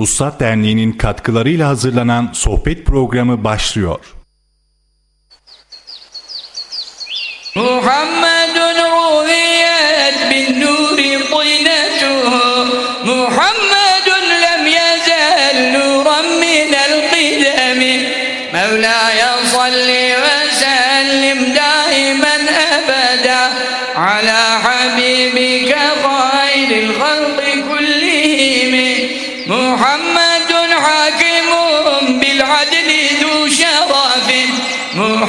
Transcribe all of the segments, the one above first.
Hussat Derneği'nin katkılarıyla hazırlanan sohbet programı başlıyor. Muhammedun Ruhi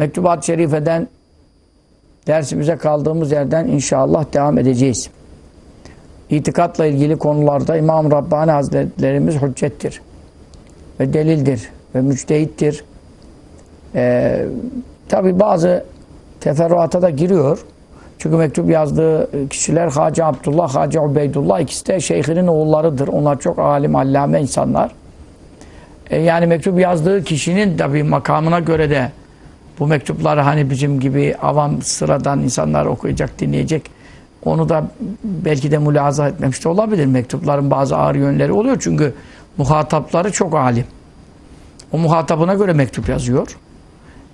Mektubat-ı Şerife'den dersimize kaldığımız yerden inşallah devam edeceğiz. İtikatla ilgili konularda İmam Rabbani Hazretlerimiz hüccettir. Ve delildir. Ve müçtehittir. Ee, Tabi bazı teferruata da giriyor. Çünkü mektup yazdığı kişiler Hacı Abdullah, Hacı Ubeydullah ikisi de şeyhinin oğullarıdır. Onlar çok alim, allame insanlar. E yani mektup yazdığı kişinin tabi makamına göre de bu mektupları hani bizim gibi avam sıradan insanlar okuyacak, dinleyecek. Onu da belki de mülahaza etmemiş de olabilir. Mektupların bazı ağır yönleri oluyor. Çünkü muhatapları çok alim. O muhatabına göre mektup yazıyor.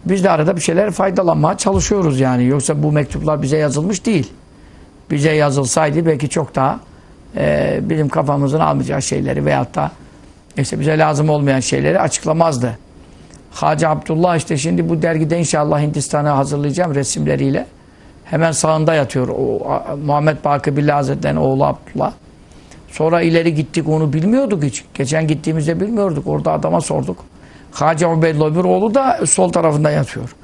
Biz de arada bir şeyler faydalanmaya çalışıyoruz yani. Yoksa bu mektuplar bize yazılmış değil. Bize yazılsaydı belki çok daha e, bizim kafamızın almayacağı şeyleri veyahut da işte bize lazım olmayan şeyleri açıklamazdı. Hacı Abdullah işte şimdi bu dergide inşallah Hindistan'a hazırlayacağım resimleriyle. Hemen sağında yatıyor o, Muhammed Bakı Billah Hazretleri'nin oğlu Abdullah. Sonra ileri gittik onu bilmiyorduk hiç. Geçen gittiğimizde bilmiyorduk. Orada adama sorduk. Hacı Ubeydullah bir oğlu da sol tarafında yatıyor.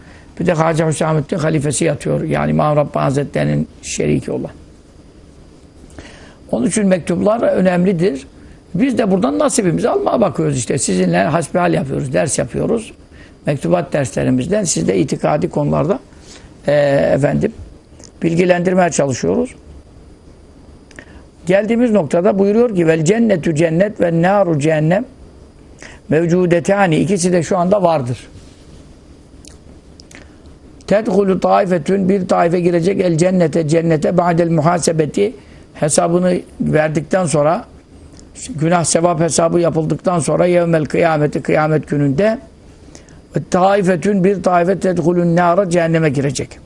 Bir de Hacı Hüsamettin halifesi yatıyor. Yani İmam Rabbani Hazretleri'nin şeriki olan. Onun için mektuplar önemlidir. Biz de buradan nasibimizi almaya bakıyoruz işte. Sizinle hasbihal yapıyoruz, ders yapıyoruz. Mektubat derslerimizden sizde itikadi konularda e, efendim bilgilendirmeye çalışıyoruz. Geldiğimiz noktada buyuruyor ki vel cennetü cennet ve naru cehennem mevcudetani ikisi de şu anda vardır. Tedhulu taifetün bir taife girecek el cennete cennete ba'del muhasebeti hesabını verdikten sonra günah sevap hesabı yapıldıktan sonra yevmel kıyameti kıyamet gününde taifetün bir taife tedhulun nara cehenneme girecek.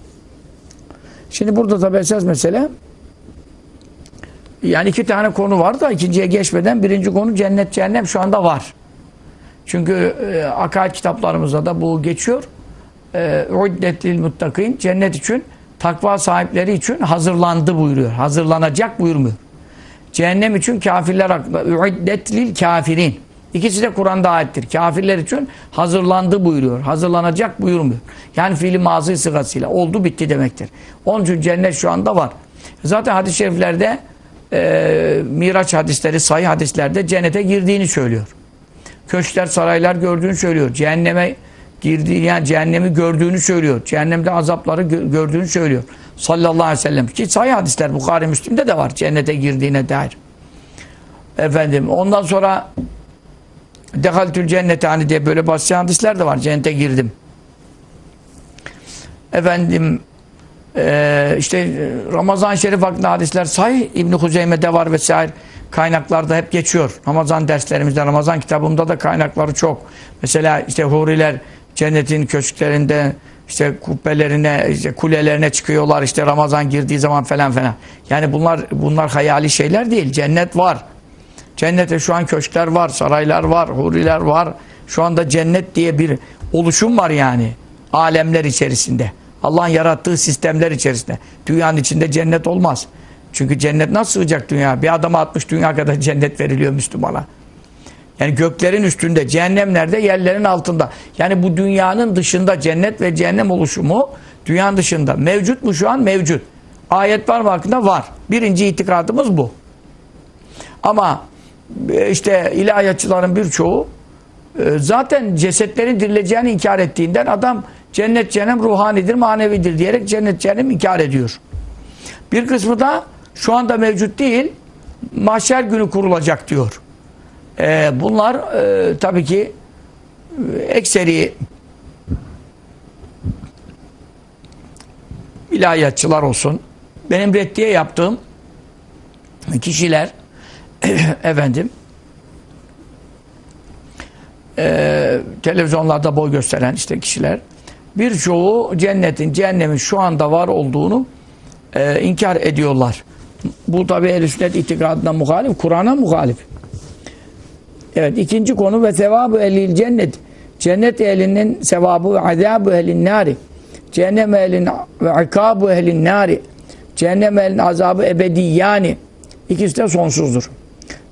Şimdi burada tabi esas mesele yani iki tane konu var da ikinciye geçmeden birinci konu cennet cehennem şu anda var. Çünkü e, akaid kitaplarımızda da bu geçiyor. E, Uddetil muttakin cennet için takva sahipleri için hazırlandı buyuruyor. Hazırlanacak buyurmuyor. Cehennem için kafirler hakkında. Uddetlil kafirin. İkisi de Kur'an'da ayettir. Kafirler için hazırlandı buyuruyor. Hazırlanacak buyurmuyor. Yani fiili mazı sıgasıyla. Oldu bitti demektir. Onun için cennet şu anda var. Zaten hadis-i şeriflerde e, Miraç hadisleri, sayı hadislerde cennete girdiğini söylüyor. Köşkler, saraylar gördüğünü söylüyor. Cehenneme girdiği yani cehennemi gördüğünü söylüyor. Cehennemde azapları gördüğünü söylüyor. Sallallahu aleyhi ve sellem. Ki sayı hadisler Bukhari Müslim'de de var cennete girdiğine dair. Efendim ondan sonra Dehaltül cennete hani diye böyle basit hadisler de var. Cennete girdim. Efendim e, işte Ramazan-ı Şerif hakkında hadisler say İbn Huzeyme'de var vesaire kaynaklarda hep geçiyor. Ramazan derslerimizde, Ramazan kitabımda da kaynakları çok. Mesela işte huriler cennetin köşklerinde işte kubbelerine, işte kulelerine çıkıyorlar işte Ramazan girdiği zaman falan falan. Yani bunlar bunlar hayali şeyler değil. Cennet var. Cennete şu an köşkler var, saraylar var, huriler var. Şu anda cennet diye bir oluşum var yani. Alemler içerisinde. Allah'ın yarattığı sistemler içerisinde. Dünyanın içinde cennet olmaz. Çünkü cennet nasıl sığacak dünya? Bir adama 60 dünya kadar cennet veriliyor Müslümana. Yani göklerin üstünde, cehennem nerede? Yerlerin altında. Yani bu dünyanın dışında cennet ve cehennem oluşumu dünyanın dışında. Mevcut mu şu an? Mevcut. Ayet var mı hakkında? Var. Birinci itikadımız bu. Ama işte ilahiyatçıların birçoğu e, zaten cesetlerin dirileceğini inkar ettiğinden adam cennet cehennem ruhanidir, manevidir diyerek cennet cehennem inkar ediyor. Bir kısmı da şu anda mevcut değil, mahşer günü kurulacak diyor. E, bunlar e, tabii ki e, ekseri ilahiyatçılar olsun. Benim reddiye yaptığım kişiler efendim e, televizyonlarda boy gösteren işte kişiler birçoğu cennetin, cehennemin şu anda var olduğunu e, inkar ediyorlar. Bu tabi ehl sünnet itikadına muhalif, Kur'an'a muhalif. Evet, ikinci konu ve sevabı ehlil cennet. Cennet ehlinin sevabı ve azabı ehlin nari. Cehennem ehlin ve ikabu ehlin nari. Cehennem ehlin azabı ebediyani. İkisi de sonsuzdur.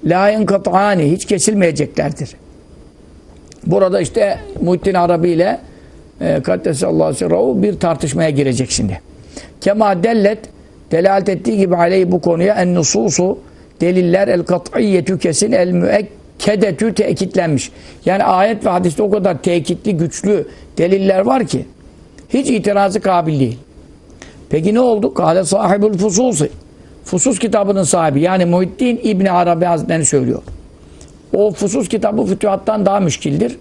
La enkat'ani hiç kesilmeyeceklerdir. Burada işte Muhittin Arabi ile e, Kaddesallahu sirrahu bir tartışmaya girecek şimdi. Kema dellet delalet ettiği gibi aleyhi bu konuya en nususu deliller el kat'iyyetü kesin el müekkedetü tekitlenmiş. Yani ayet ve hadiste o kadar tekitli güçlü deliller var ki hiç itirazı kabil değil. Peki ne oldu? Kale sahibül fususi. Fusus kitabının sahibi yani Muhittin İbni Arabi Hazretleri söylüyor. O Fusus kitabı Fütühat'tan daha müşkildir.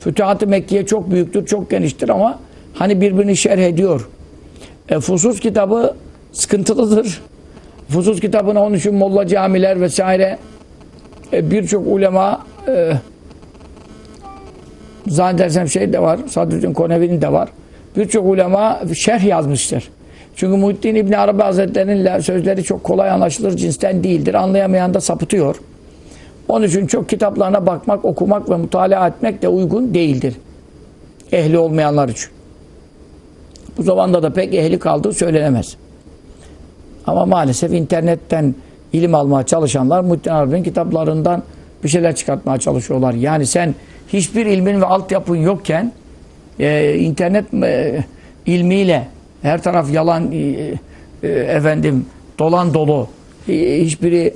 Fütühat-ı Mekke'ye çok büyüktür, çok geniştir ama hani birbirini şerh ediyor. E, Fusus kitabı sıkıntılıdır. Fusus kitabına onun için molla camiler vesaire e, birçok ulema e, zannedersem şey de var, Sadüddin Konevi'nin de var. Birçok ulema şerh yazmıştır. Çünkü Muhittin İbni Arabi Hazretleri'nin sözleri çok kolay anlaşılır cinsten değildir. Anlayamayan da sapıtıyor. Onun için çok kitaplarına bakmak, okumak ve mutalaa etmek de uygun değildir. Ehli olmayanlar için. Bu zamanda da pek ehli kaldığı söylenemez. Ama maalesef internetten ilim almaya çalışanlar Muhittin Arabi'nin kitaplarından bir şeyler çıkartmaya çalışıyorlar. Yani sen hiçbir ilmin ve altyapın yokken e, internet e, ilmiyle her taraf yalan e, e, efendim dolan dolu. Hiçbiri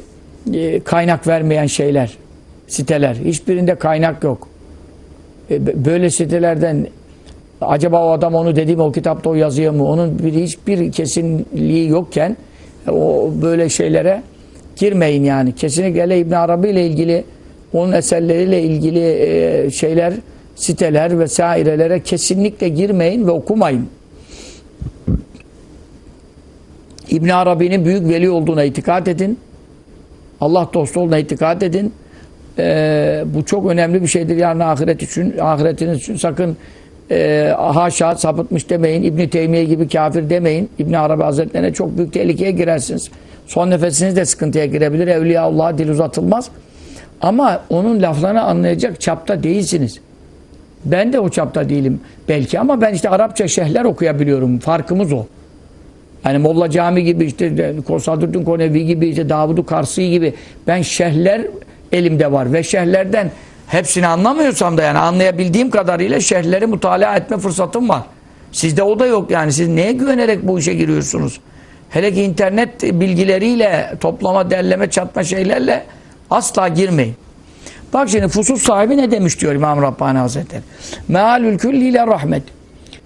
e, kaynak vermeyen şeyler siteler. Hiçbirinde kaynak yok. E, böyle sitelerden acaba o adam onu dedi mi o kitapta o yazıyor mu? Onun bir, hiçbir kesinliği yokken o böyle şeylere girmeyin yani. Kesinlikle İbn Arabi ile ilgili onun eserleriyle ilgili şeyler siteler vesairelere kesinlikle girmeyin ve okumayın. İbn Arabi'nin büyük veli olduğuna itikad edin. Allah dostu olduğuna itikad edin. Ee, bu çok önemli bir şeydir yani ahiret için, ahiretiniz için sakın e, haşa sapıtmış demeyin. İbn Teymiye gibi kafir demeyin. İbn Arabi Hazretlerine çok büyük tehlikeye girersiniz. Son nefesiniz de sıkıntıya girebilir. Evliya Allah'a dil uzatılmaz. Ama onun laflarını anlayacak çapta değilsiniz. Ben de o çapta değilim belki ama ben işte Arapça şehirler okuyabiliyorum. Farkımız o. Yani Molla Cami gibi işte Sadruddin Konevi gibi işte Davud-u Karsi gibi ben şehirler elimde var ve şehirlerden hepsini anlamıyorsam da yani anlayabildiğim kadarıyla şehirleri mutalaa etme fırsatım var. Sizde o da yok yani siz neye güvenerek bu işe giriyorsunuz? Hele ki internet bilgileriyle toplama, derleme, çatma şeylerle asla girmeyin. Bak şimdi fusus sahibi ne demiş diyor İmam Rabbani Hazretleri. Mealül külliyle rahmet.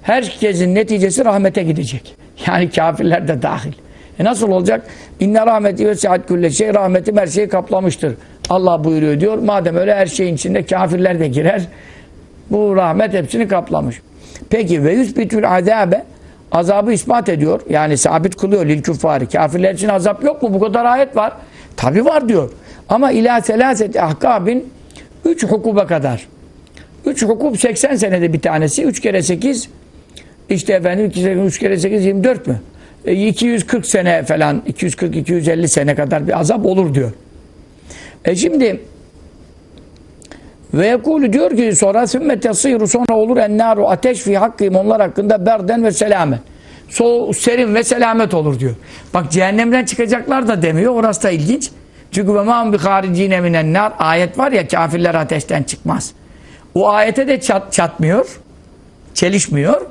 Herkesin neticesi rahmete gidecek. Yani kafirler de dahil. E nasıl olacak? İnne rahmeti ve saat külle şey rahmetim her şeyi kaplamıştır. Allah buyuruyor diyor. Madem öyle her şeyin içinde kafirler de girer. Bu rahmet hepsini kaplamış. Peki ve yüzbitül azabe azabı ispat ediyor. Yani sabit kılıyor lil küffari. Kafirler için azap yok mu? Bu kadar ayet var. Tabi var diyor. Ama ila selaset ahkabin 3 hukuba kadar. 3 hukuk 80 senede bir tanesi. 3 kere 8 işte efendim 3 kere 8 24 mü? E, 240 sene falan 240-250 sene kadar bir azap olur diyor. E şimdi ve yekulu diyor ki sonra sümmet yasıyru sonra olur ennâru ateş fi hakkıyım onlar hakkında berden ve selamet. So, serin ve selamet olur diyor. Bak cehennemden çıkacaklar da demiyor. Orası da ilginç. Çünkü ve ma'am bi haricine minen nar ayet var ya kafirler ateşten çıkmaz. O ayete de çat, çatmıyor. Çelişmiyor.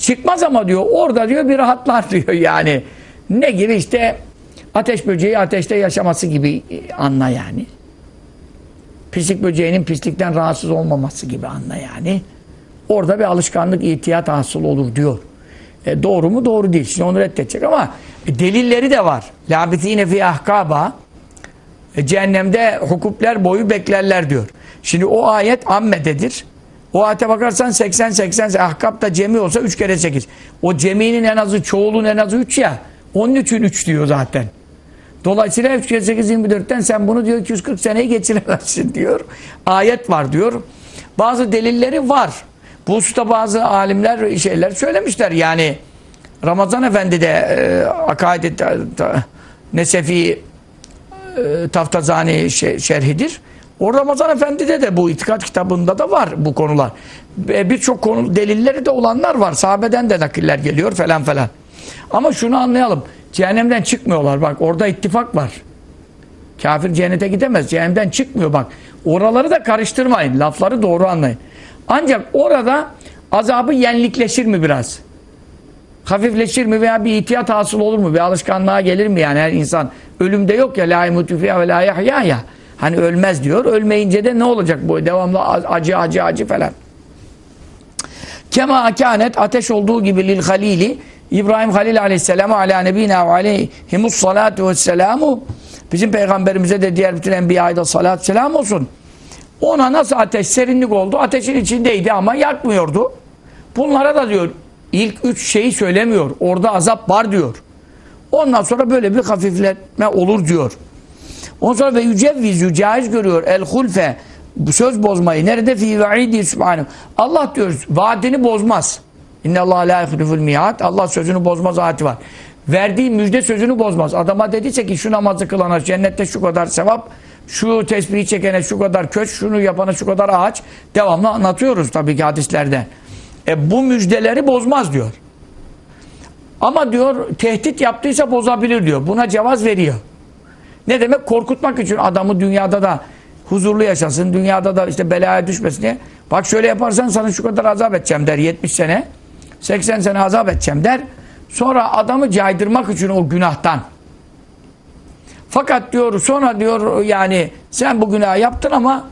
Çıkmaz ama diyor orada diyor bir rahatlar diyor yani. Ne gibi işte ateş böceği ateşte yaşaması gibi anla yani. pislik böceğinin pislikten rahatsız olmaması gibi anla yani. Orada bir alışkanlık, ihtiyat hasıl olur diyor. E, doğru mu? Doğru değil. Şimdi onu reddedecek ama e, delilleri de var. Labithine fi ahkaba e, cehennemde hukukler boyu beklerler diyor. Şimdi o ayet ammededir. O ayete bakarsan 80-80 ahkap da cemi olsa 3 kere 8. O ceminin en azı çoğulun en azı 3 ya. Onun için 3 diyor zaten. Dolayısıyla 3 kere 8 24'ten sen bunu diyor 240 seneyi geçiremezsin diyor. Ayet var diyor. Bazı delilleri var. Bu hususta bazı alimler şeyler söylemişler. Yani Ramazan Efendi de e, Akaid-i Nesefi e, Taftazani şe- şerhidir. O Ramazan Efendi'de de bu itikat kitabında da var bu konular. E, Birçok konu delilleri de olanlar var. Sahabeden de nakiller geliyor falan falan. Ama şunu anlayalım. Cehennemden çıkmıyorlar bak orada ittifak var. Kafir cennete gidemez. Cehennemden çıkmıyor bak. Oraları da karıştırmayın. Lafları doğru anlayın. Ancak orada azabı yenlikleşir mi biraz? Hafifleşir mi veya bir ihtiyat hasıl olur mu? Bir alışkanlığa gelir mi yani her insan? Ölümde yok ya la imutu ve la yahya ya. Hani ölmez diyor. Ölmeyince de ne olacak bu? Devamlı acı acı acı falan. Kema kânet ateş olduğu gibi lil halili İbrahim Halil aleyhisselamı ala nebina ve aleyhimus salatu vesselamu bizim peygamberimize de diğer bütün enbiyaya da salat selam olsun. Ona nasıl ateş serinlik oldu? Ateşin içindeydi ama yakmıyordu. Bunlara da diyor ilk üç şeyi söylemiyor. Orada azap var diyor. Ondan sonra böyle bir hafifletme olur diyor. Ondan sonra ve yücevvizü caiz görüyor el hulfe söz bozmayı. Nerede fi ve'idi subhanahu. Allah diyor vaadini bozmaz. İnne Allah la yuhliful miat. Allah sözünü bozmaz ayeti var. Verdiği müjde sözünü bozmaz. Adama dediyse ki şu namazı kılana cennette şu kadar sevap, şu tesbihi çekene şu kadar köç, şunu yapana şu kadar ağaç. Devamlı anlatıyoruz tabii ki hadislerde. E bu müjdeleri bozmaz diyor. Ama diyor tehdit yaptıysa bozabilir diyor. Buna cevaz veriyor. Ne demek? Korkutmak için adamı dünyada da huzurlu yaşasın, dünyada da işte belaya düşmesin diye. Bak şöyle yaparsan sana şu kadar azap edeceğim der 70 sene. 80 sene azap edeceğim der. Sonra adamı caydırmak için o günahtan. Fakat diyor sonra diyor yani sen bu günah yaptın ama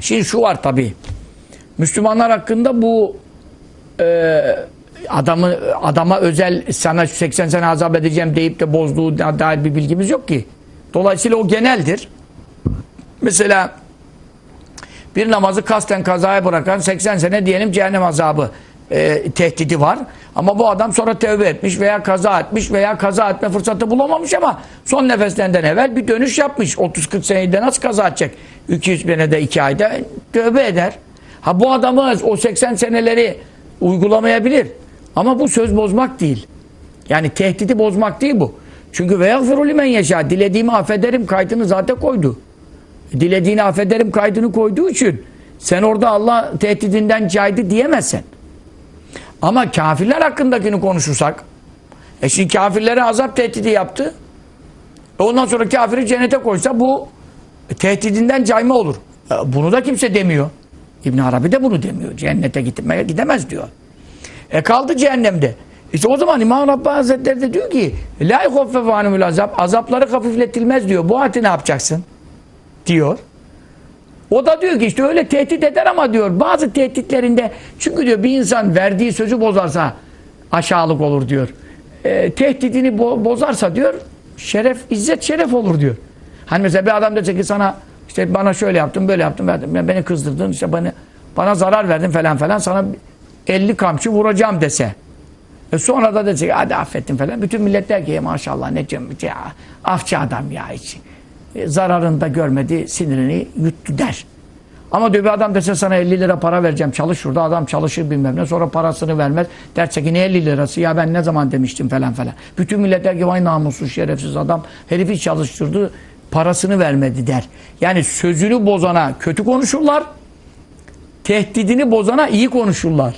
şimdi şu var tabi. Müslümanlar hakkında bu e, adamı adama özel sana 80 sene azap edeceğim deyip de bozduğu dair bir bilgimiz yok ki. Dolayısıyla o geneldir. Mesela bir namazı kasten kazaya bırakan 80 sene diyelim cehennem azabı e, tehdidi var. Ama bu adam sonra tevbe etmiş veya kaza etmiş veya kaza etme fırsatı bulamamış ama son nefeslerinden evvel bir dönüş yapmış. 30-40 senede nasıl kaza edecek? 200 sene de 2 ayda tövbe eder. Ha bu adamı o 80 seneleri uygulamayabilir. Ama bu söz bozmak değil. Yani tehdidi bozmak değil bu. Çünkü ve yagfiru limen yaşa. Dilediğimi affederim kaydını zaten koydu. Dilediğini affederim kaydını koyduğu için sen orada Allah tehdidinden caydı diyemezsin. Ama kafirler hakkındakini konuşursak e şimdi kafirlere azap tehdidi yaptı. E ondan sonra kafiri cennete koysa bu tehdidinden cayma olur. E bunu da kimse demiyor. İbn Arabi de bunu demiyor. Cennete gitmeye gidemez diyor. E kaldı cehennemde. İşte o zaman İmam Rabbani Hazretleri de diyor ki La yuhaffefu anumul azap azapları hafifletilmez diyor. Bu ayeti ne yapacaksın? Diyor. O da diyor ki işte öyle tehdit eder ama diyor bazı tehditlerinde çünkü diyor bir insan verdiği sözü bozarsa aşağılık olur diyor. E, tehdidini bo bozarsa diyor şeref, izzet şeref olur diyor. Hani mesela bir adam dese ki sana işte bana şöyle yaptın böyle yaptın verdim. beni kızdırdın işte bana, bana zarar verdin falan falan sana 50 kamçı vuracağım dese. E sonra da dese hadi affettim falan. Bütün millet der ki maşallah ne cemil ya afçı adam ya hiç. E, zararını da görmedi sinirini yuttu der. Ama diyor bir adam dese sana 50 lira para vereceğim çalış şurada adam çalışır bilmem ne sonra parasını vermez derse ki ne 50 lirası ya ben ne zaman demiştim falan falan. Bütün millet der ki vay namussuz şerefsiz adam herifi çalıştırdı parasını vermedi der. Yani sözünü bozana kötü konuşurlar tehdidini bozana iyi konuşurlar.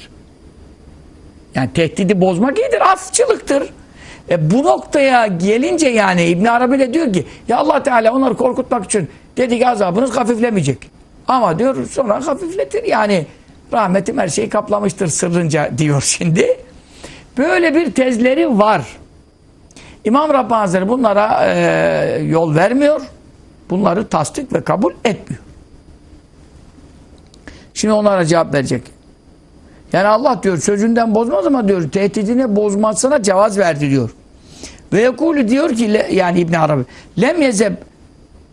Yani tehdidi bozmak iyidir, afçılıktır. E bu noktaya gelince yani İbn Arabi de diyor ki ya Allah Teala onları korkutmak için dedi ki azabınız hafiflemeyecek. Ama diyor sonra hafifletir yani rahmetim her şeyi kaplamıştır sırrınca diyor şimdi. Böyle bir tezleri var. İmam Rabbani Hazretleri bunlara e, yol vermiyor. Bunları tasdik ve kabul etmiyor. Şimdi onlara cevap verecek. Yani Allah diyor sözünden bozmaz ama diyor tehdidini bozmasına cevaz verdi diyor. Ve yekulü diyor ki yani İbn Arabi lem yezeb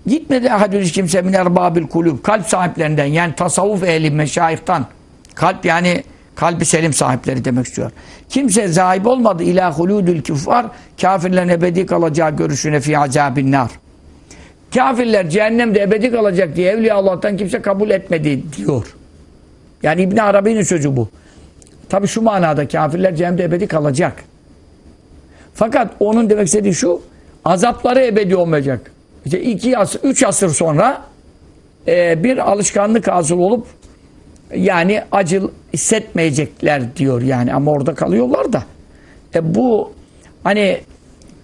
gitmedi ahadül hiç kimse min erbabil kulub kalp sahiplerinden yani tasavvuf ehli meşayihtan kalp yani kalbi selim sahipleri demek istiyor. Kimse zahip olmadı ila huludül küffar kafirlerin ebedi kalacağı görüşüne fi azabin nar. Kafirler cehennemde ebedi kalacak diye Evliya Allah'tan kimse kabul etmedi diyor. Yani İbn Arabi'nin sözü bu. Tabi şu manada kafirler cehennemde ebedi kalacak. Fakat onun demek istediği şu azapları ebedi olmayacak. İşte iki asır, üç asır sonra e, bir alışkanlık hasıl olup yani acı hissetmeyecekler diyor yani ama orada kalıyorlar da. E bu hani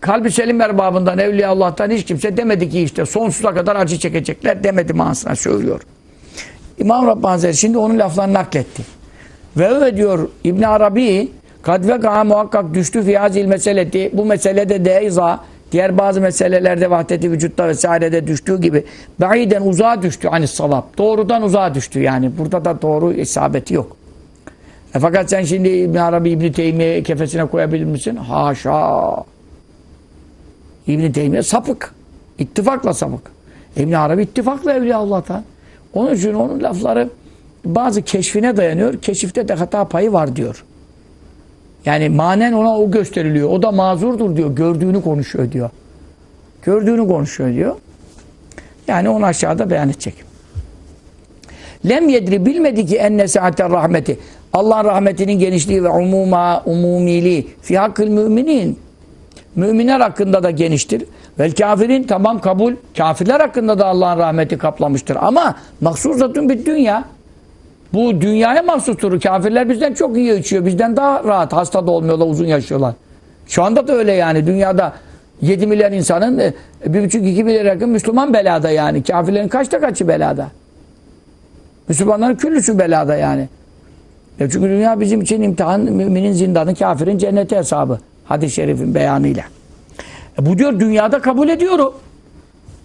kalbi selim erbabından Evliya Allah'tan hiç kimse demedi ki işte sonsuza kadar acı çekecekler demedi manasına söylüyor. İmam Rabbani şimdi onun laflarını nakletti. Ve öyle diyor İbn Arabi kad ve muhakkak düştü fi hazil meseleti bu meselede de iza diğer bazı meselelerde vahdeti vücutta vesairede düştüğü gibi baiden uzağa düştü hani salap. Doğrudan uzağa düştü yani. Burada da doğru isabeti yok. E fakat sen şimdi İbn Arabi İbn Teymiye kefesine koyabilir misin? Haşa. İbn Teymiye sapık. İttifakla sapık. İbn Arabi ittifakla Evliya Allah'tan. Onun için onun lafları bazı keşfine dayanıyor. Keşifte de hata payı var diyor. Yani manen ona o gösteriliyor. O da mazurdur diyor. Gördüğünü konuşuyor diyor. Gördüğünü konuşuyor diyor. Yani onu aşağıda beyan edecek. Lem yedri bilmedi ki enne saaten rahmeti. Allah'ın rahmetinin genişliği ve umuma, umumiliği fi hakkıl müminin. Müminler hakkında da geniştir. Vel kafirin tamam kabul. Kafirler hakkında da Allah'ın rahmeti kaplamıştır. Ama mahsusatun bir dünya. Bu dünyaya mahsustur. Kafirler bizden çok iyi içiyor. Bizden daha rahat. Hasta da olmuyorlar, uzun yaşıyorlar. Şu anda da öyle yani. Dünyada 7 milyar insanın 1,5-2 milyar yakın Müslüman belada yani. Kafirlerin kaçta kaçı belada? Müslümanların küllüsü belada yani. Ya çünkü dünya bizim için imtihan, müminin zindanı, kafirin cenneti hesabı. Hadis-i şerifin beyanıyla. E bu diyor dünyada kabul ediyorum.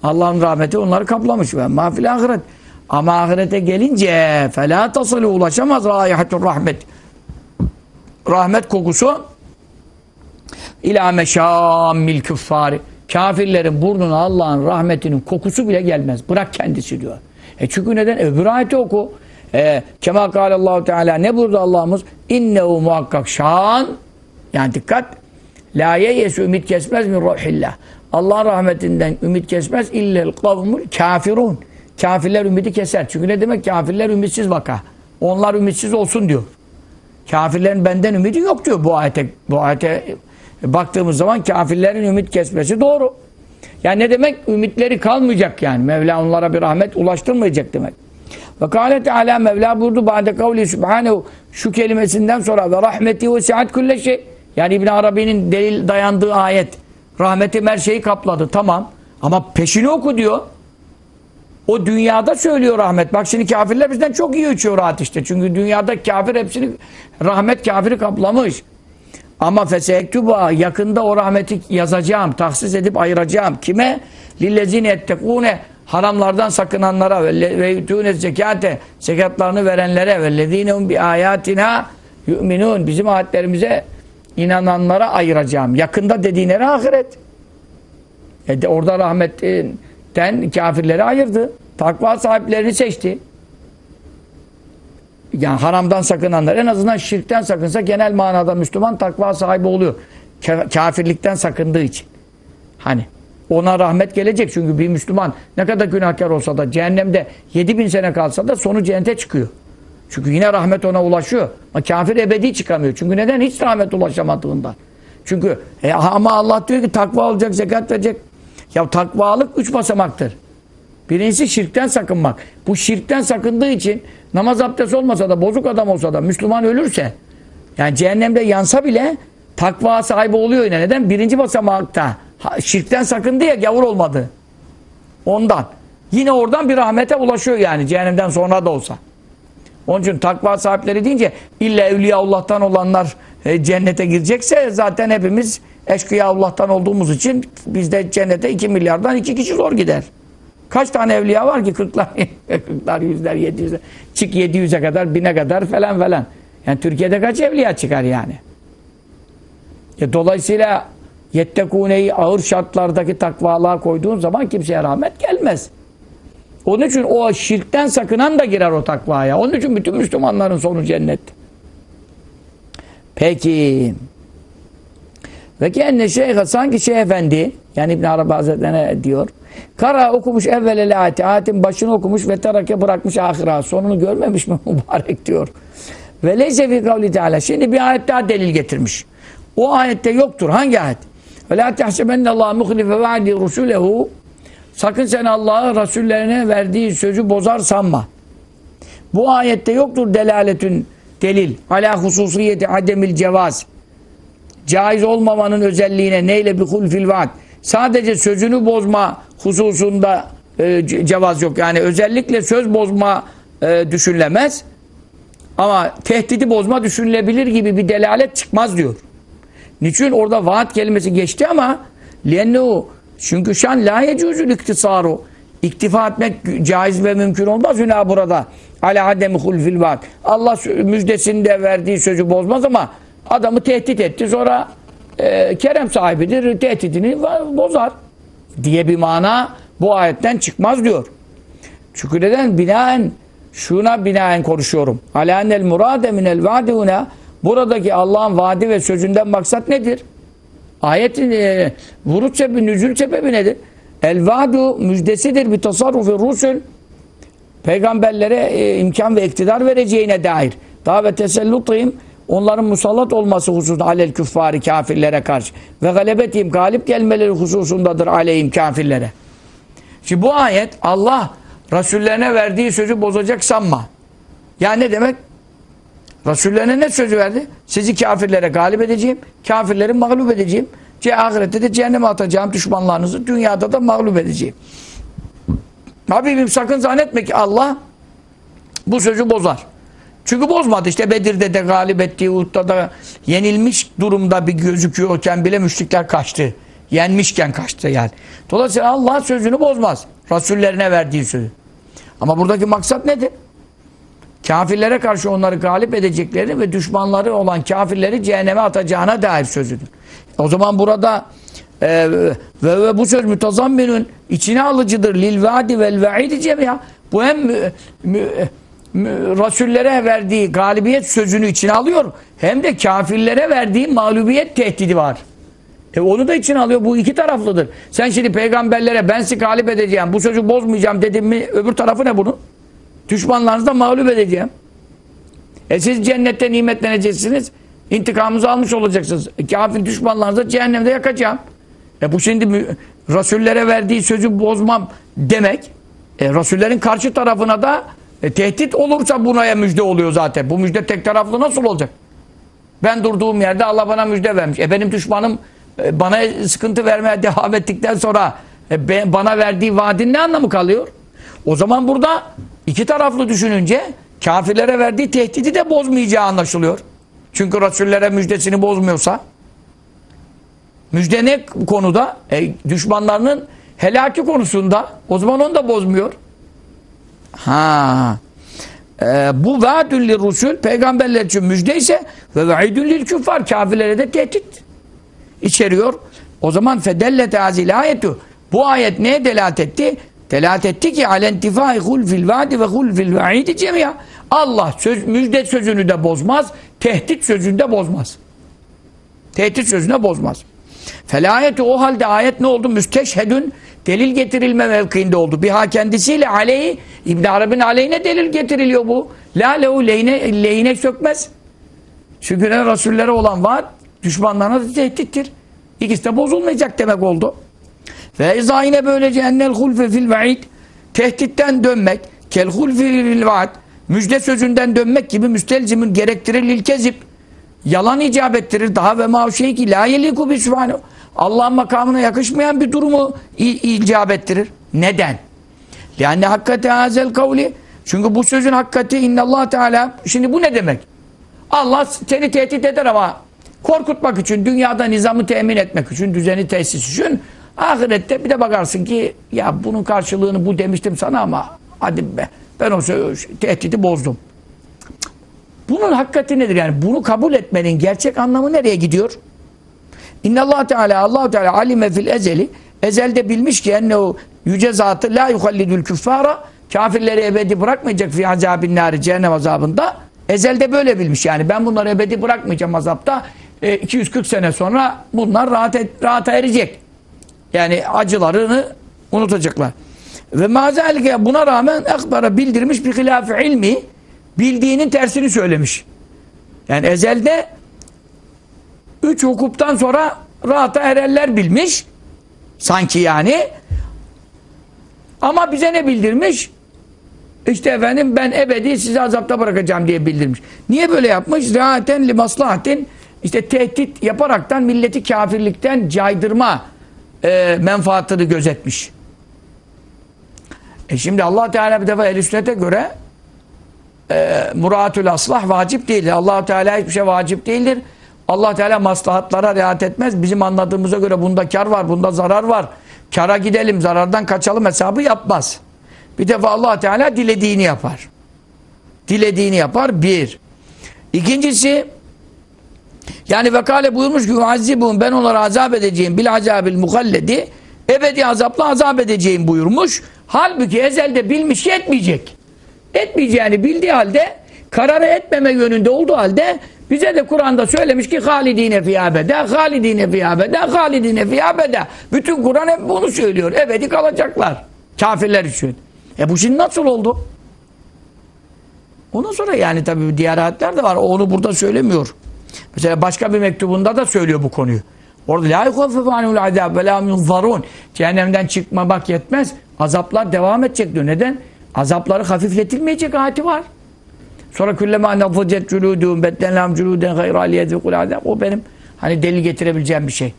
Allah'ın rahmeti onları kaplamış. Mafil ahiret. Ama ahirete gelince felâ tasılı ulaşamaz râihatur rahmet. Rahmet kokusu ilâ meşâmmil küffâri. Kafirlerin burnuna Allah'ın rahmetinin kokusu bile gelmez. Bırak kendisi diyor. E çünkü neden? Öbür ayeti oku. E, Kema kâlallahu teâlâ ne burada Allah'ımız? İnnehu muhakkak şan yani dikkat La yeyesu ümit kesmez min ruhillah. Allah rahmetinden ümit kesmez illel kavmul kafirun. Kafirler ümidi keser. Çünkü ne demek? Kafirler ümitsiz vaka. Onlar ümitsiz olsun diyor. Kafirlerin benden ümidi yok diyor bu ayete. Bu ayete baktığımız zaman kafirlerin ümit kesmesi doğru. Yani ne demek? Ümitleri kalmayacak yani. Mevla onlara bir rahmet ulaştırmayacak demek. Ve kâle Teala Mevla buyurdu ba'de kavli subhanehu şu kelimesinden sonra ve rahmeti ve sihat külle. Yani İbn Arabi'nin delil dayandığı ayet. Rahmetim her şeyi kapladı. Tamam. Ama peşini oku diyor. O dünyada söylüyor rahmet. Bak şimdi kafirler bizden çok iyi uçuyor rahat işte. Çünkü dünyada kafir hepsini rahmet kafiri kaplamış. Ama fesektuba yakında o rahmeti yazacağım, tahsis edip ayıracağım. Kime? Lillezine ettekune haramlardan sakınanlara ve yutûne zekate zekatlarını verenlere ve lezinehum bi ayatina yu'minun bizim ayetlerimize inananlara ayıracağım. Yakında dediğine ahiret. E de orada rahmetten kafirleri ayırdı. Takva sahiplerini seçti. Yani haramdan sakınanlar en azından şirkten sakınsa genel manada Müslüman takva sahibi oluyor. Kafirlikten sakındığı için. Hani ona rahmet gelecek çünkü bir Müslüman ne kadar günahkar olsa da cehennemde 7000 sene kalsa da sonu cennete çıkıyor. Çünkü yine rahmet ona ulaşıyor. Ama kafir ebedi çıkamıyor. Çünkü neden? Hiç rahmet ulaşamadığından. Çünkü e, ama Allah diyor ki takva olacak, zekat verecek. Ya takvalık üç basamaktır. Birincisi şirkten sakınmak. Bu şirkten sakındığı için namaz abdest olmasa da, bozuk adam olsa da, Müslüman ölürse, yani cehennemde yansa bile takva sahibi oluyor yine. Neden? Birinci basamakta. Şirkten sakındı ya gavur olmadı. Ondan. Yine oradan bir rahmete ulaşıyor yani cehennemden sonra da olsa. Onun için takva sahipleri deyince illa Evliyaullah'tan olanlar e, cennete girecekse zaten hepimiz Eşkıyaullah'tan olduğumuz için bizde cennete 2 milyardan 2 kişi zor gider. Kaç tane evliya var ki? Kırklar, kırklar, yüzler, yedi yüzler. Çık yedi yüze kadar, bine kadar falan falan. Yani Türkiye'de kaç evliya çıkar yani? E, dolayısıyla yettekuneyi ağır şartlardaki takvalığa koyduğun zaman kimseye rahmet gelmez. Onun için o şirkten sakınan da girer o takvaya. Onun için bütün Müslümanların sonu cennet. Peki. Ve kenne şeyhe sanki şey efendi yani İbn Arabi Hazretlerine diyor. Kara okumuş evvelel ayeti. Ayetin başını okumuş ve terake bırakmış ahira. Sonunu görmemiş mi mübarek diyor. Ve leyse fi kavli teala. Şimdi bir ayet daha delil getirmiş. O ayette yoktur. Hangi ayet? Ve la tehsebenne Allah muhlife vaadi rusulehu. Sakın sen Allah'ı Resullerine verdiği sözü bozar sanma. Bu ayette yoktur delaletün delil. Ala hususiyeti ademil cevaz. Caiz olmamanın özelliğine neyle bir hulfil vaat. Sadece sözünü bozma hususunda e, cevaz yok. Yani özellikle söz bozma e, düşünülemez. Ama tehdidi bozma düşünülebilir gibi bir delalet çıkmaz diyor. Niçin orada vaat kelimesi geçti ama lennu çünkü şan la yecuzul iktisaru iktifa etmek caiz ve mümkün olmaz hüna burada. Ala ademi hulfil vaat. Allah müjdesinde verdiği sözü bozmaz ama adamı tehdit etti. Sonra e, kerem sahibidir. Tehdidini bozar. Diye bir mana bu ayetten çıkmaz diyor. Çünkü neden? Binaen şuna binaen konuşuyorum. Ala enel murade minel vaaduna buradaki Allah'ın vaadi ve sözünden maksat nedir? Ayetin e, vuruş sebebi, nüzül sebebi nedir? El vaadu müjdesidir bir tasarrufi rusul peygamberlere e, imkan ve iktidar vereceğine dair. Daha ve tesellutayım onların musallat olması hususunda alel küffari kafirlere karşı ve galebetiyim galip gelmeleri hususundadır aleyhim kafirlere. Şimdi bu ayet Allah Resullerine verdiği sözü bozacak sanma. Yani ne demek? Resullerine ne sözü verdi? Sizi kafirlere galip edeceğim, kafirleri mağlup edeceğim. Ce ahirette de cehenneme atacağım düşmanlarınızı, dünyada da mağlup edeceğim. Habibim sakın zannetme ki Allah bu sözü bozar. Çünkü bozmadı. İşte Bedir'de de galip ettiği, Uhud'da da yenilmiş durumda bir gözüküyorken bile müşrikler kaçtı. Yenmişken kaçtı yani. Dolayısıyla Allah sözünü bozmaz. Rasullerine verdiği sözü. Ama buradaki maksat nedir? Kafirlere karşı onları galip edeceklerini ve düşmanları olan kafirleri cehenneme atacağına dair sözüdür. O zaman burada e, ve, ve bu söz mütazamminün içine alıcıdır. Lil vaadi vel vaidi cemiya. Bu hem mü, mü, Rasullere verdiği galibiyet sözünü içine alıyor. Hem de kafirlere verdiği mağlubiyet tehdidi var. E onu da içine alıyor. Bu iki taraflıdır. Sen şimdi peygamberlere ben sizi galip edeceğim, bu sözü bozmayacağım dedim mi öbür tarafı ne bunun? Düşmanlarınızı da mağlup edeceğim. E siz cennette nimetleneceksiniz. İntikamınızı almış olacaksınız. E, kafir düşmanlarınızı cehennemde yakacağım. E bu şimdi Rasullere verdiği sözü bozmam demek. E Rasullerin karşı tarafına da e, tehdit olursa bunaya müjde oluyor zaten. Bu müjde tek taraflı nasıl olacak? Ben durduğum yerde Allah bana müjde vermiş. E benim düşmanım e, bana sıkıntı vermeye devam ettikten sonra e, be, bana verdiği vaadin ne anlamı kalıyor? O zaman burada iki taraflı düşününce kafirlere verdiği tehdidi de bozmayacağı anlaşılıyor. Çünkü Resullere müjdesini bozmuyorsa müjde ne konuda? E, düşmanlarının helaki konusunda o zaman onu da bozmuyor. Ha. E, bu vaadül rusul peygamberler için müjde ise ve vaidül lil küffar kafirlere de tehdit içeriyor. O zaman fedellet azil ayetu bu ayet neye delalet etti? Delalet etti ki alentifai hulfil vaadi ve hulfil vaidi cemiya. Allah söz, müjde sözünü de bozmaz, tehdit sözünü de bozmaz. Tehdit sözünü de bozmaz. Felayeti o halde ayet ne oldu? Müsteşhedün delil getirilme mevkiinde oldu. Biha kendisiyle aleyhi İbn Arabi'nin aleyhine delil getiriliyor bu. La lehu lehine, lehine sökmez. Çünkü ne Resullere olan vaat düşmanlarına da tehdittir. İkisi de bozulmayacak demek oldu. Ve izâ yine böylece ennel hulfe fil vaid tehditten dönmek kel hulfe fil vaad müjde sözünden dönmek gibi müstelzimin gerektirir lil kezip yalan icap ettirir daha ve ma şey ki la yeliku bi Allah'ın makamına yakışmayan bir durumu icap ettirir. Neden? Yani hakikati hazel kavli çünkü bu sözün hakikati innallah teala şimdi bu ne demek? Allah seni tehdit eder ama korkutmak için, dünyada nizamı temin etmek için, düzeni tesis için Ahirette bir de bakarsın ki ya bunun karşılığını bu demiştim sana ama hadi be ben o tehdidi bozdum. Bunun hakikati nedir? Yani? Bunu kabul etmenin gerçek anlamı nereye gidiyor? İnnallah Teala Allahu Teala alime fil ezeli. Ezelde bilmiş ki ennehu yüce zatı la yuhallidül küffara kafirleri ebedi bırakmayacak fi azabin nari cehennem azabında. Ezelde böyle bilmiş yani. Ben bunları ebedi bırakmayacağım azapta. E, 240 sene sonra bunlar rahat et, rahata erecek. Yani acılarını unutacaklar. Ve mazalike buna rağmen akbara bildirmiş bir hilafı ilmi bildiğinin tersini söylemiş yani ezelde üç hukuktan sonra rahata ererler bilmiş. Sanki yani. Ama bize ne bildirmiş? İşte efendim ben ebedi sizi azapta bırakacağım diye bildirmiş. Niye böyle yapmış? Rahaten li maslahatin işte tehdit yaparaktan milleti kafirlikten caydırma e, menfaatını gözetmiş. E şimdi Allah Teala bir defa el sünnete göre e, muratül aslah vacip değildir. allah Teala hiçbir şey vacip değildir. allah Teala maslahatlara riayet etmez. Bizim anladığımıza göre bunda kar var, bunda zarar var. Kara gidelim, zarardan kaçalım hesabı yapmaz. Bir defa allah Teala dilediğini yapar. Dilediğini yapar. Bir. İkincisi yani vekale buyurmuş ki azibun ben onlara azap edeceğim bil azabil mukalledi ebedi azapla azap edeceğim buyurmuş. Halbuki ezelde bilmiş ki etmeyecek etmeyeceğini bildiği halde kararı etmeme yönünde olduğu halde bize de Kur'an'da söylemiş ki halidine fiyabede, halidine fiyabede, halidine fiyabede. Bütün Kur'an hep bunu söylüyor. Ebedi kalacaklar. Kafirler için. E bu şimdi nasıl oldu? Ondan sonra yani tabii diğer ayetler de var. O Onu burada söylemiyor. Mesela başka bir mektubunda da söylüyor bu konuyu. Orada la yukhaffafu anhul azab ve la. Cehennemden çıkmamak yetmez. Azaplar devam edecek diyor. Neden? Azapları hafifletilmeyecek ayeti var. Sonra küllema nafıcet cülûdûm beddenlâm cülûden gayra aliyedîkul azab. O benim hani delil getirebileceğim bir şey.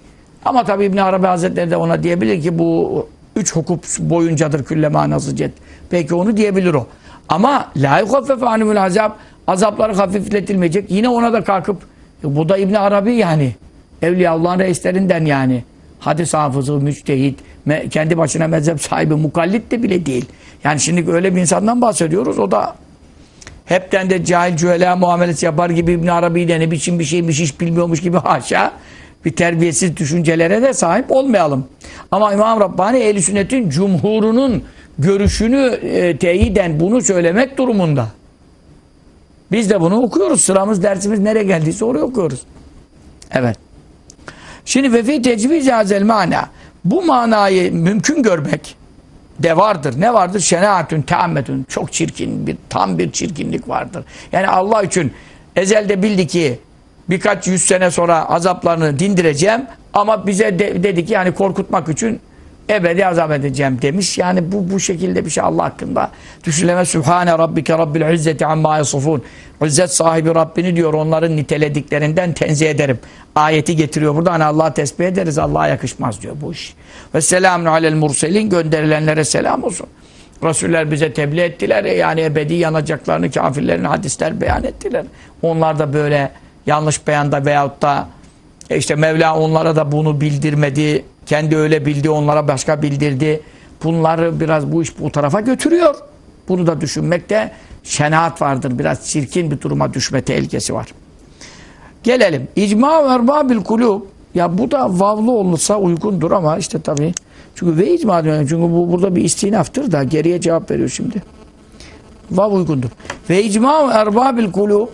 Ama tabi İbn Arabi Hazretleri de ona diyebilir ki bu üç hukuk boyuncadır küllema nazıcet. Belki onu diyebilir o. Ama la yuhaffefe anumul azab azapları hafifletilmeyecek. Yine ona da kalkıp bu da İbn Arabi yani. Evliya Allah'ın reislerinden yani. Hadis hafızı, müçtehit, kendi başına mezhep sahibi, mukallit de bile değil. Yani şimdi öyle bir insandan bahsediyoruz. O da hepten de cahil cühela muamelesi yapar gibi İbn Arabi de ne biçim bir şeymiş hiç bilmiyormuş gibi haşa bir terbiyesiz düşüncelere de sahip olmayalım. Ama İmam Rabbani ehl Sünnet'in cumhurunun görüşünü e, teyiden bunu söylemek durumunda. Biz de bunu okuyoruz. Sıramız dersimiz nereye geldiyse oraya okuyoruz. Evet. Şimdi ve fi tecviz hazel mana. Bu manayı mümkün görmek de vardır. Ne vardır? Şenaatün, teammetün. Çok çirkin, bir tam bir çirkinlik vardır. Yani Allah için ezelde bildi ki birkaç yüz sene sonra azaplarını dindireceğim ama bize de, dedi ki yani korkutmak için ebedi azap edeceğim demiş. Yani bu bu şekilde bir şey Allah hakkında düşünüleme. Sübhane Rabbike Rabbil İzzeti amma yasufun. İzzet sahibi Rabbini diyor onların nitelediklerinden tenzih ederim. Ayeti getiriyor burada. Hani Allah'a tesbih ederiz. Allah'a yakışmaz diyor bu iş. Ve selamun alel murselin gönderilenlere selam olsun. Resuller bize tebliğ ettiler. Yani ebedi yanacaklarını kafirlerin hadisler beyan ettiler. Onlar da böyle yanlış beyanda veyahut da e işte Mevla onlara da bunu bildirmedi. Kendi öyle bildi, onlara başka bildirdi. Bunları biraz bu iş bu tarafa götürüyor. Bunu da düşünmekte şenaat vardır. Biraz çirkin bir duruma düşme tehlikesi var. Gelelim. İcma ve erbabil kulub. Ya bu da vavlı olursa uygundur ama işte tabii. Çünkü ve icma diyor. Çünkü bu burada bir istinaftır da geriye cevap veriyor şimdi. Vav uygundur. Ve icma erbabil kulub.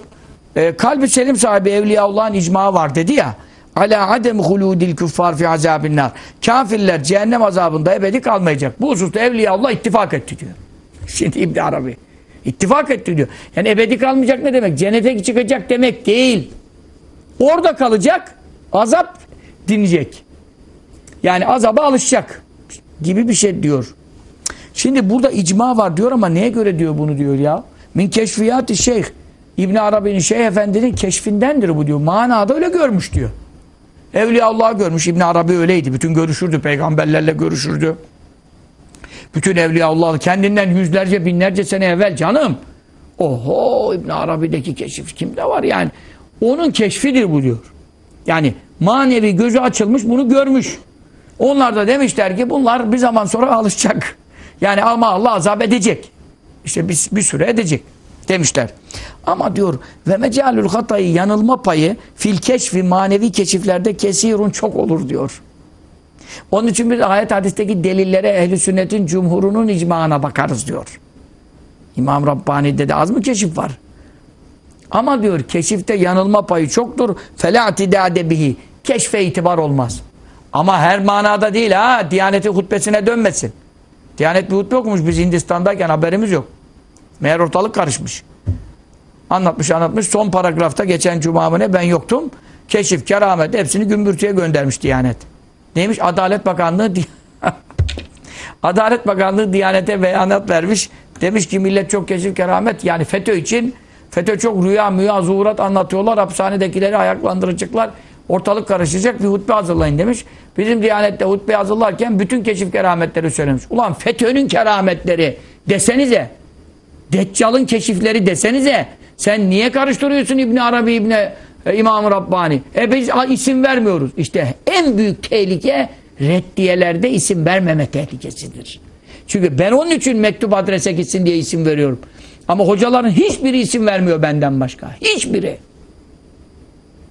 E, kalbi selim sahibi Evliyaullah'ın icma var dedi ya. Ala adem huludil küffar fi azabin. Kafirler cehennem azabında ebedi kalmayacak. Bu hususta Evliyaullah ittifak etti diyor. Şimdi İbn Arabi. İttifak etti diyor. Yani ebedi kalmayacak ne demek? Cennete çıkacak demek değil. Orada kalacak, azap dinleyecek. Yani azaba alışacak gibi bir şey diyor. Şimdi burada icma var diyor ama neye göre diyor bunu diyor ya? Min keşfiyat-ı şeyh. İbn Arabi'nin Şeyh Efendi'nin keşfindendir bu diyor. Manada öyle görmüş diyor. Evliya Allah görmüş. İbn Arabi öyleydi. Bütün görüşürdü. Peygamberlerle görüşürdü. Bütün Evliya Allah kendinden yüzlerce binlerce sene evvel canım. Oho İbn Arabi'deki keşif kimde var yani? Onun keşfidir bu diyor. Yani manevi gözü açılmış bunu görmüş. Onlar da demişler ki bunlar bir zaman sonra alışacak. Yani ama Allah azap edecek. İşte bir, bir süre edecek demişler. Ama diyor ve mecalül hatayı yanılma payı fil keşfi manevi keşiflerde kesirun çok olur diyor. Onun için biz ayet hadisteki delillere ehli sünnetin cumhurunun icmağına bakarız diyor. İmam Rabbani'de de az mı keşif var? Ama diyor keşifte yanılma payı çoktur. Fela tidade bihi. Keşfe itibar olmaz. Ama her manada değil ha. Diyaneti hutbesine dönmesin. Diyanet bir hutbe okumuş biz Hindistan'dayken haberimiz yok. Meğer ortalık karışmış. Anlatmış anlatmış. Son paragrafta geçen cuma ne ben yoktum. Keşif, keramet hepsini gümbürtüye göndermiş Diyanet. Neymiş? Adalet Bakanlığı Adalet Bakanlığı Diyanet'e beyanat vermiş. Demiş ki millet çok keşif keramet yani FETÖ için FETÖ çok rüya müya zuhurat anlatıyorlar. Hapishanedekileri ayaklandıracaklar. Ortalık karışacak bir hutbe hazırlayın demiş. Bizim Diyanet'te hutbe hazırlarken bütün keşif kerametleri söylemiş. Ulan FETÖ'nün kerametleri desenize. Deccal'ın keşifleri desenize. Sen niye karıştırıyorsun İbn Arabi İbn e, İmam Rabbani? E biz isim vermiyoruz. İşte en büyük tehlike reddiyelerde isim vermeme tehlikesidir. Çünkü ben onun için mektup adrese gitsin diye isim veriyorum. Ama hocaların hiçbiri isim vermiyor benden başka. Hiçbiri.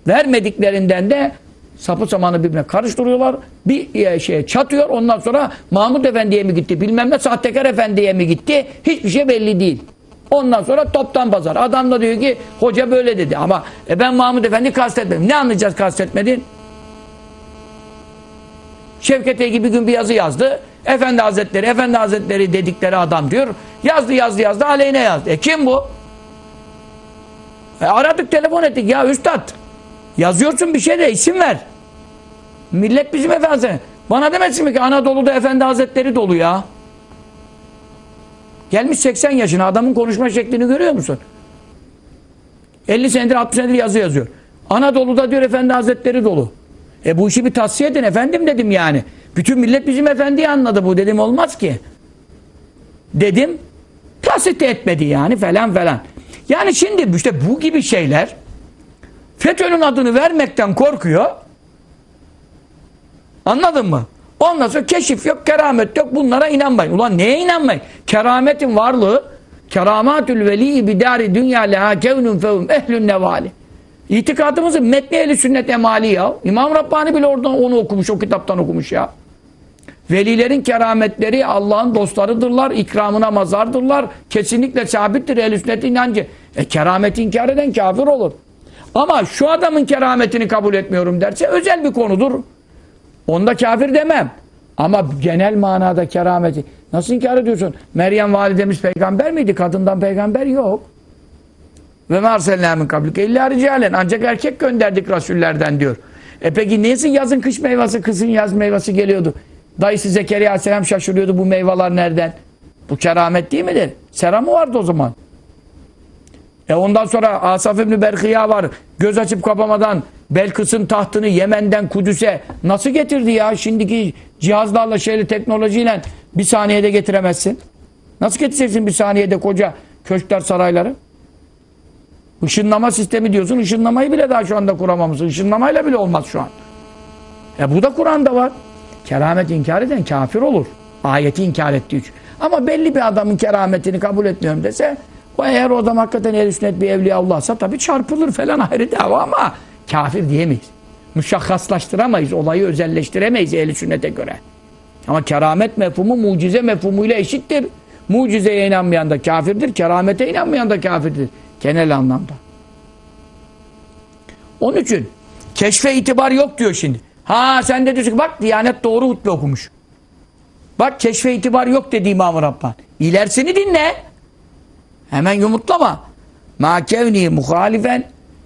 Vermediklerinden de sapı samanı birbirine karıştırıyorlar. Bir e, şeye çatıyor. Ondan sonra Mahmud Efendi'ye mi gitti bilmem ne Sahtekar Efendi'ye mi gitti hiçbir şey belli değil. Ondan sonra toptan pazar. Adam da diyor ki hoca böyle dedi ama e ben Mahmud Efendi kastetmedim. Ne anlayacağız kastetmedin? Şevket Egi bir gün bir yazı yazdı. Efendi Hazretleri, Efendi Hazretleri dedikleri adam diyor. Yazdı yazdı yazdı aleyhine yazdı. E kim bu? E aradık telefon ettik ya üstad. Yazıyorsun bir şey de isim ver. Millet bizim efendi. Bana demesin mi ki Anadolu'da Efendi Hazretleri dolu ya. Gelmiş 80 yaşına adamın konuşma şeklini görüyor musun? 50 senedir 60 senedir yazı yazıyor. Anadolu'da diyor Efendi Hazretleri dolu. E bu işi bir tavsiye edin efendim dedim yani. Bütün millet bizim efendiyi anladı bu dedim olmaz ki. Dedim tasdik etmedi yani falan falan. Yani şimdi işte bu gibi şeyler FETÖ'nün adını vermekten korkuyor. Anladın mı? Ondan sonra keşif yok, keramet yok. Bunlara inanmayın. Ulan neye inanmayın? Kerametin varlığı keramatül veli bidari dünya leha kevnun fevum ehlün nevali. İtikadımızın metni ehli sünnet emali ya. İmam Rabbani bile oradan onu okumuş, o kitaptan okumuş ya. Velilerin kerametleri Allah'ın dostlarıdırlar, ikramına mazardırlar. Kesinlikle sabittir ehl sünnet inancı. E kerameti inkar eden kafir olur. Ama şu adamın kerametini kabul etmiyorum derse özel bir konudur. Onda kafir demem. Ama genel manada kerameti. Nasıl inkar ediyorsun? Meryem validemiz peygamber miydi? Kadından peygamber yok. Ve marselnâ min kablike illa ricalen. Ancak erkek gönderdik rasullerden diyor. E peki neyse yazın kış meyvesi, kızın yaz meyvesi geliyordu. Dayısı Zekeriya Aleyhisselam şaşırıyordu bu meyveler nereden? Bu keramet değil midir? Sera mı vardı o zaman? E ondan sonra Asaf İbni Berkıya var. Göz açıp kapamadan Belkıs'ın tahtını Yemen'den Kudüs'e nasıl getirdi ya? Şimdiki cihazlarla şeyle teknolojiyle bir saniyede getiremezsin. Nasıl getireceksin bir saniyede koca köşkler sarayları? Işınlama sistemi diyorsun. Işınlamayı bile daha şu anda kuramamışsın. Işınlamayla bile olmaz şu an. E bu da Kur'an'da var. Keramet inkar eden kafir olur. Ayeti inkar ettiği için. Ama belli bir adamın kerametini kabul etmiyorum dese o eğer o adam hakikaten el sünnet bir evliya Allah'sa tabii çarpılır falan ayrı dava ama kafir diyemeyiz. Müşakhaslaştıramayız. Olayı özelleştiremeyiz ehl sünnete göre. Ama keramet mefhumu mucize mefhumuyla eşittir. Mucizeye inanmayan da kafirdir. Keramete inanmayan da kafirdir. Genel anlamda. Onun için keşfe itibar yok diyor şimdi. Ha sen de diyorsun ki bak Diyanet doğru hutbe okumuş. Bak keşfe itibar yok dedi İmam-ı Rabbani. İlerisini dinle. Hemen yumurtlama. Ma kevni muhalifen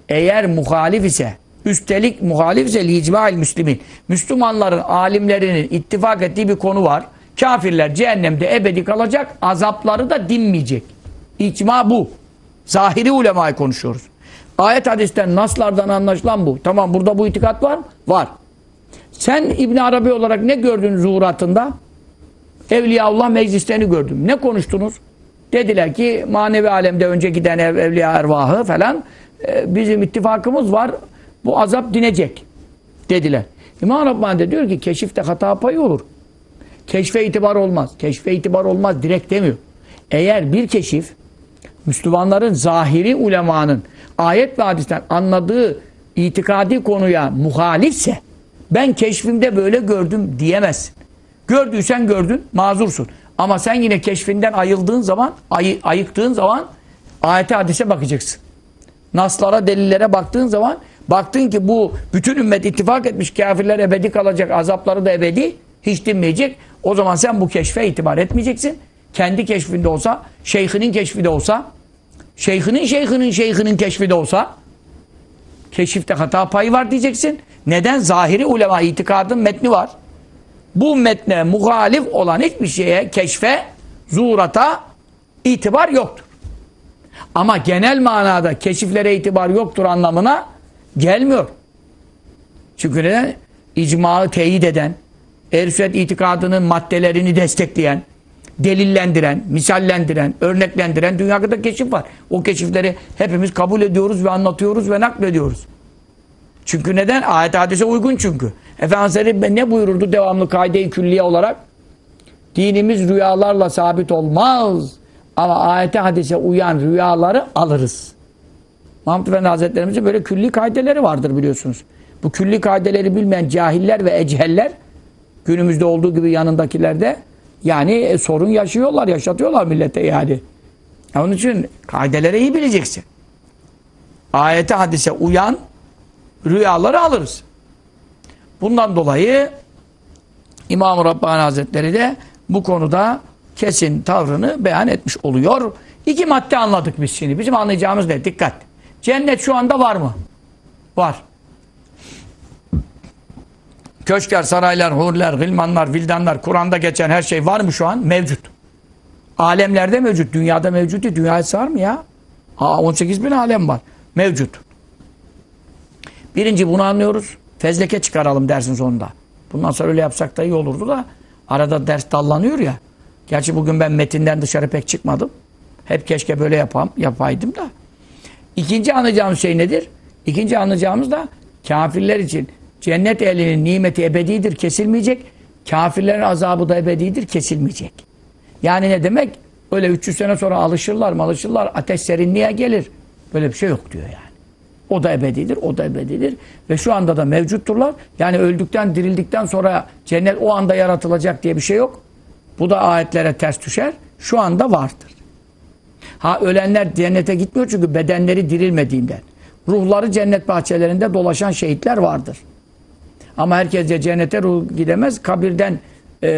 eğer muhalif ise üstelik muhalif ise licma'il müslimin. Müslümanların, alimlerinin ittifak ettiği bir konu var. Kafirler cehennemde ebedi kalacak. Azapları da dinmeyecek. İcma bu. Zahiri ulemayı konuşuyoruz. Ayet hadisten, naslardan anlaşılan bu. Tamam burada bu itikat var mı? Var. Sen İbn Arabi olarak ne gördün zuhuratında? Evliyaullah meclislerini gördüm. Ne konuştunuz? Dediler ki manevi alemde önce giden ev, evliya ervahı falan e, bizim ittifakımız var. Bu azap dinecek. Dediler. İmam Rabbani de diyor ki keşifte hata payı olur. Keşfe itibar olmaz. Keşfe itibar olmaz direkt demiyor. Eğer bir keşif Müslümanların zahiri ulemanın ayet ve hadisten anladığı itikadi konuya muhalifse ben keşfimde böyle gördüm diyemezsin. Gördüysen gördün mazursun. Ama sen yine keşfinden ayıldığın zaman ayı, ayıktığın zaman ayete hadise bakacaksın. Naslara delillere baktığın zaman baktın ki bu bütün ümmet ittifak etmiş kafirler ebedi kalacak azapları da ebedi hiç dinmeyecek. O zaman sen bu keşfe itibar etmeyeceksin. Kendi keşfinde olsa, şeyhinin keşfi de olsa, şeyhinin şeyhinin şeyhinin keşfi de olsa keşifte hata payı var diyeceksin. Neden? Zahiri ulema itikadın metni var. Bu metne muhalif olan hiçbir şeye, keşfe, zuhurata itibar yoktur. Ama genel manada keşiflere itibar yoktur anlamına gelmiyor. Çünkü neden? İcmağı teyit eden, ehl itikadının maddelerini destekleyen, delillendiren, misallendiren, örneklendiren dünyada keşif var. O keşifleri hepimiz kabul ediyoruz ve anlatıyoruz ve naklediyoruz. Çünkü neden? Ayet hadise uygun çünkü. Efendimiz ne buyururdu devamlı kaide-i külliye olarak? Dinimiz rüyalarla sabit olmaz. Ama ayete hadise uyan rüyaları alırız. Mahmud Efendi Hazretlerimizin böyle külli kaideleri vardır biliyorsunuz. Bu külli kaideleri bilmeyen cahiller ve eceller günümüzde olduğu gibi yanındakilerde yani e, sorun yaşıyorlar, yaşatıyorlar millete yani. Onun için kaideleri iyi bileceksin. Ayete hadise uyan rüyaları alırız. Bundan dolayı İmam-ı Rabbani Hazretleri de bu konuda kesin tavrını beyan etmiş oluyor. İki madde anladık biz şimdi. Bizim anlayacağımız ne? Dikkat. Cennet şu anda var mı? Var. Köşkler, saraylar, hurler, gılmanlar, vildanlar, Kur'an'da geçen her şey var mı şu an? Mevcut. Alemlerde mevcut. Dünyada mevcut değil. Dünyaya sığar mı ya? Ha, 18 bin alem var. Mevcut. Birinci bunu anlıyoruz. Fezleke çıkaralım dersin sonunda. Bundan sonra öyle yapsak da iyi olurdu da arada ders dallanıyor ya. Gerçi bugün ben metinden dışarı pek çıkmadım. Hep keşke böyle yapam, yapaydım da. İkinci anlayacağımız şey nedir? İkinci anlayacağımız da kafirler için cennet ehlinin nimeti ebedidir, kesilmeyecek. Kafirlerin azabı da ebedidir, kesilmeyecek. Yani ne demek? Öyle 300 sene sonra alışırlar mı alışırlar, ateş serinliğe gelir. Böyle bir şey yok diyor yani. O da ebedidir, o da ebedidir. Ve şu anda da mevcutturlar. Yani öldükten, dirildikten sonra cennet o anda yaratılacak diye bir şey yok. Bu da ayetlere ters düşer. Şu anda vardır. Ha ölenler cennete gitmiyor çünkü bedenleri dirilmediğinden. Ruhları cennet bahçelerinde dolaşan şehitler vardır. Ama herkes de cennete ruh gidemez. Kabirden e,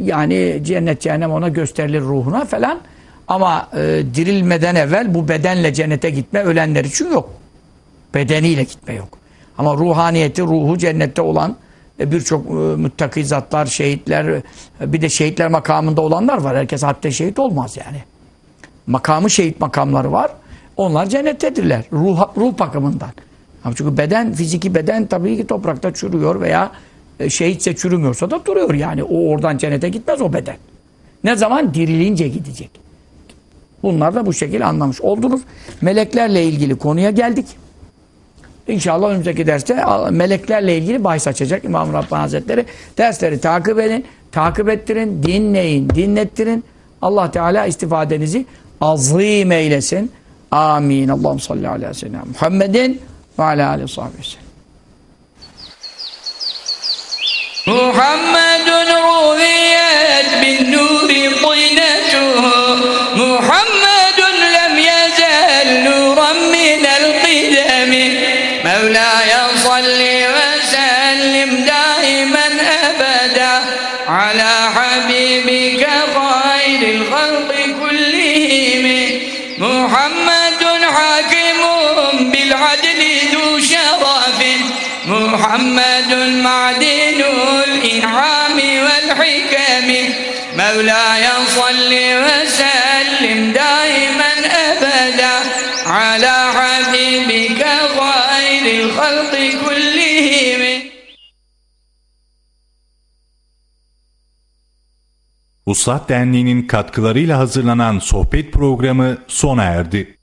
yani cennet cehennem ona gösterilir ruhuna falan. Ama e, dirilmeden evvel bu bedenle cennete gitme ölenler için yok. Bedeniyle gitme yok. Ama ruhaniyeti, ruhu cennette olan e, birçok e, müttaki zatlar, şehitler, e, bir de şehitler makamında olanlar var. Herkes hatta şehit olmaz yani. Makamı şehit makamları var. Onlar cennettedirler. Ruh, ruh bakımından. Ama çünkü beden, fiziki beden tabii ki toprakta çürüyor veya şehitse çürümüyorsa da duruyor yani. O oradan cennete gitmez o beden. Ne zaman? Dirilince gidecek. Bunlar da bu şekilde anlamış oldunuz. Meleklerle ilgili konuya geldik. İnşallah önümüzdeki derste meleklerle ilgili bahis açacak İmam Rabbani Hazretleri. Dersleri takip edin, takip ettirin, dinleyin, dinlettirin. Allah Teala istifadenizi azim eylesin. Amin. Allah'ım salli ve sellem. Muhammedin ve ala aleyhi sellem. Muhammedun ruhiyet bin nuri qinatuhu محمد معدن الانعام والحكم مولاي صل وسلم دائما ابدا على حبيبك خير الخلق كلهم Uslat Derneği'nin katkılarıyla hazırlanan sohbet programı sona erdi.